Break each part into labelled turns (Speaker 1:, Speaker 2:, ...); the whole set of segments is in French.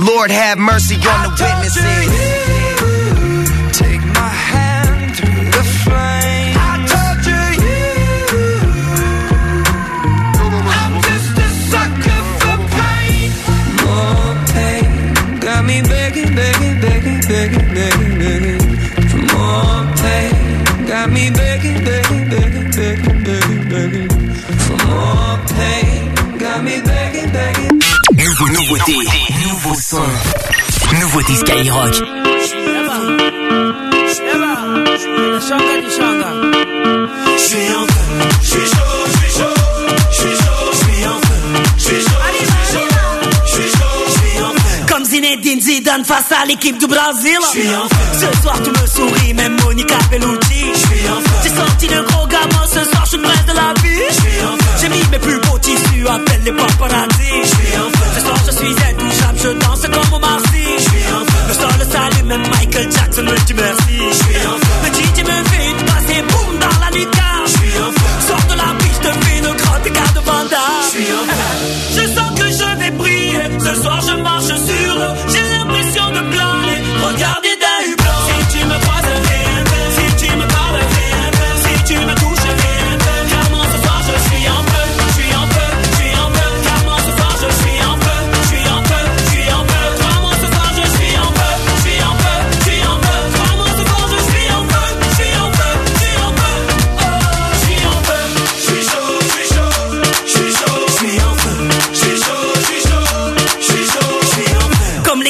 Speaker 1: Lord have mercy on the witnesses.
Speaker 2: begging, begging, begging, begging for more pain. Got me begging, begging.
Speaker 3: Nouveau, nouveauté, nouveau son. Nouveauté Skyrock.
Speaker 2: Je suis en feu, je suis chaud, je suis chaud, je suis chaud, je suis en feu, je suis chaud, je suis chaud, je suis chaud, je suis en feu.
Speaker 4: Comme Zinedine Zidane face à l'équipe du Brésil.
Speaker 2: Je suis en feu.
Speaker 4: Ce soir tu me souris, même Monica Bellucci.
Speaker 2: Je suis en feu.
Speaker 4: J'ai sorti le gros gamin, ce soir je suis près de la vie.
Speaker 2: Je suis en feu.
Speaker 4: J'ai mis mes plus beaux tissus, appelle les paparazzi.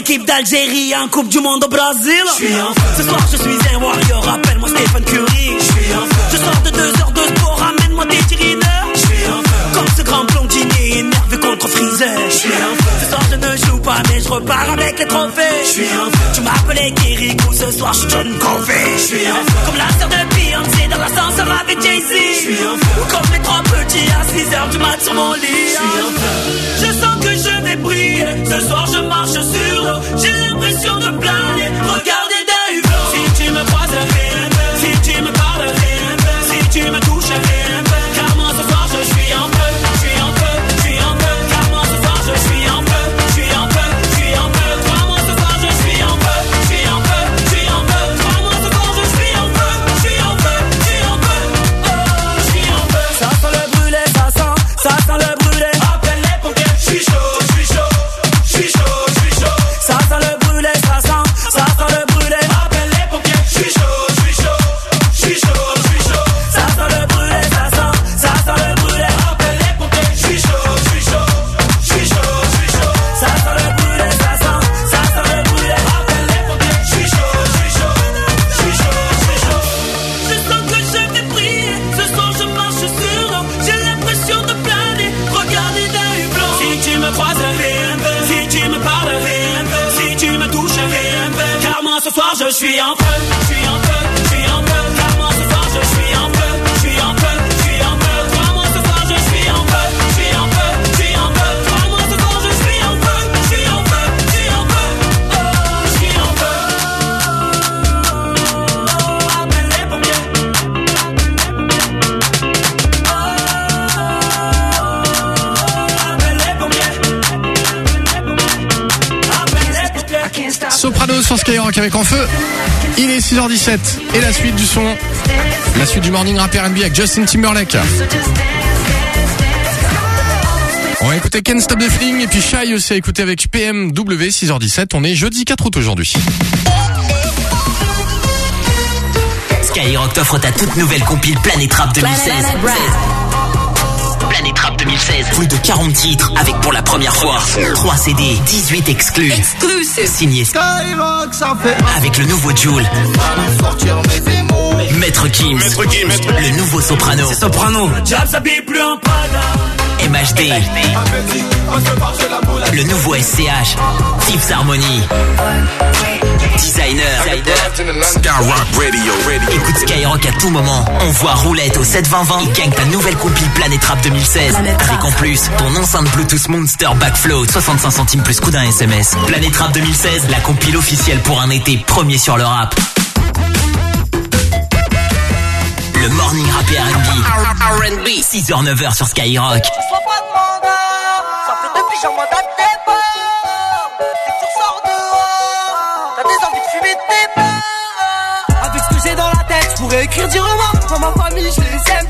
Speaker 4: L'équipe d'Algérie en Coupe du Monde au Brésil.
Speaker 2: En feu.
Speaker 4: Ce soir je suis un warrior, appelle-moi Stephen Curry.
Speaker 2: Je suis en feu.
Speaker 4: Je sors de deux heures de sport, ramène-moi
Speaker 2: en feu.
Speaker 4: Comme ce grand blondinier énervé contre Freezer.
Speaker 2: Je suis en feu.
Speaker 4: Ce soir je ne joue pas, mais je repars avec les trophées.
Speaker 2: En feu.
Speaker 4: Tu m'appelais Kirikou, ce soir je suis John Covey.
Speaker 2: En feu.
Speaker 4: Comme la sœur de Beyoncé dans l'ascenseur avec Jay-Z.
Speaker 2: Je suis en feu.
Speaker 4: Ou comme les trois petits à 6 heures du mat sur mon lit.
Speaker 2: Je suis en feu.
Speaker 4: Je sens que je vais briller. Ce soir je marche sur. J'ai l'impression de planer. Fait. Si tu me parles. Si tu me touches. Car moi ce soir je suis en feu, je suis en feu, sur
Speaker 5: Skyrock avec En Feu. Il est 6h17 et la suite du son, la suite du Morning Rap R&B avec Justin Timberlake. On va écouter Ken Stop the Fling et puis Shy aussi à écouter avec PMW 6h17. On est jeudi 4 août aujourd'hui.
Speaker 3: Skyrock t'offre ta toute nouvelle compile Planète Rap 2016. Planetrap. Plus de 40 titres avec pour la première fois 3 CD, 18 exclus. Signé avec le nouveau Joule. Maître Gims. Le nouveau Soprano.
Speaker 4: Soprano. Jab s'habille plus pada.
Speaker 3: MHD. Le nouveau SCH. Tips Harmony. Designer.
Speaker 6: Skyrock Radio.
Speaker 3: Écoute Skyrock à tout moment. On voit roulette au 72020 et gagne ta nouvelle compile Planet Rap 2016. Avec en plus ton enceinte Bluetooth Monster Backflow 65 centimes plus coup d'un SMS. Planet Rap 2016, la compile officielle pour un été premier sur le rap. le morning rap et R&B. R&B. 6h-9h sur Skyrock.
Speaker 7: Sois pas de mandat, ça fait depuis j'ai un mandat de départ. Dès que tu ressors dehors, t'as des envies de fumer tes bars. Avec ce que j'ai dans la tête, je pourrais écrire du roman. Pour ma famille, je les aime,